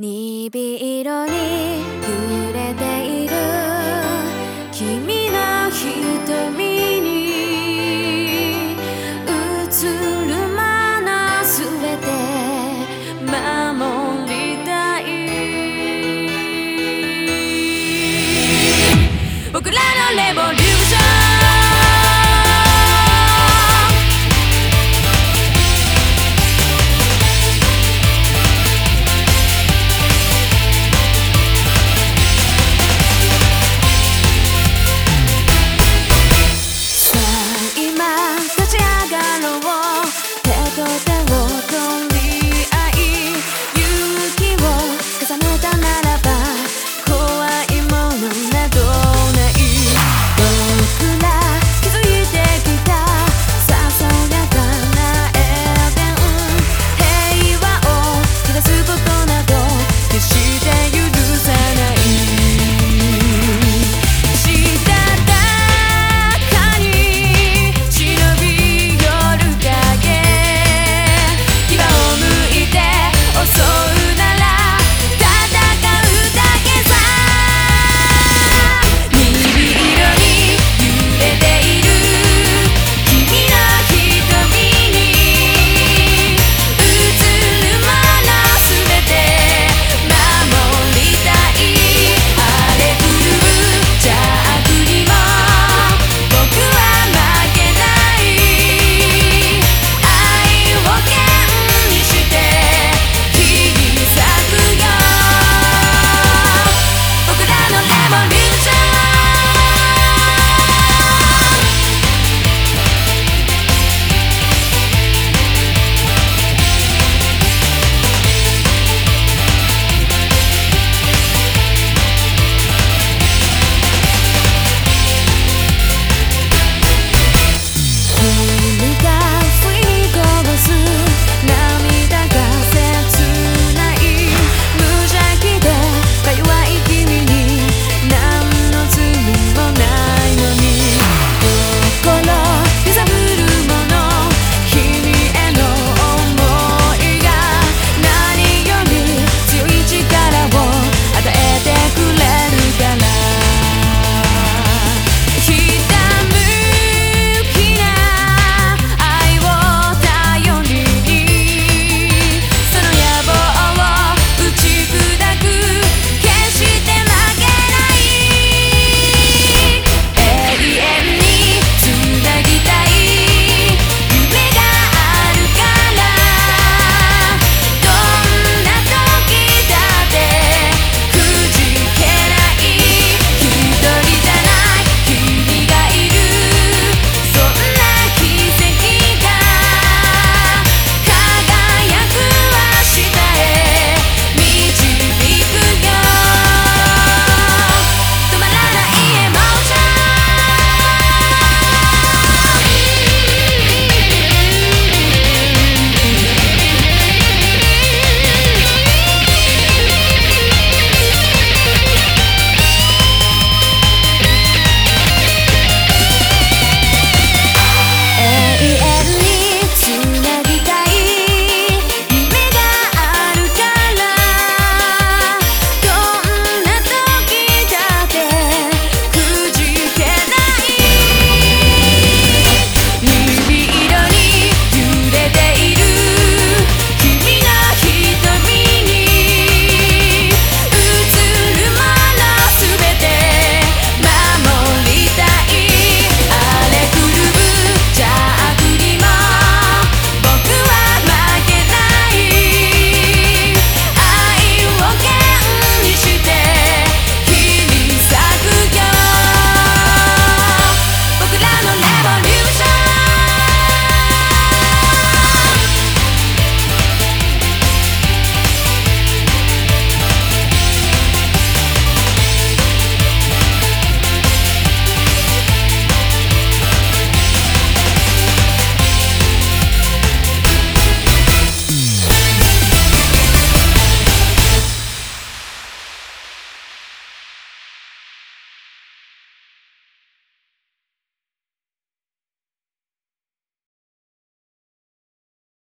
鈍色に揺れている。君の瞳に映るまなすべて守りたい。僕らのレボリュー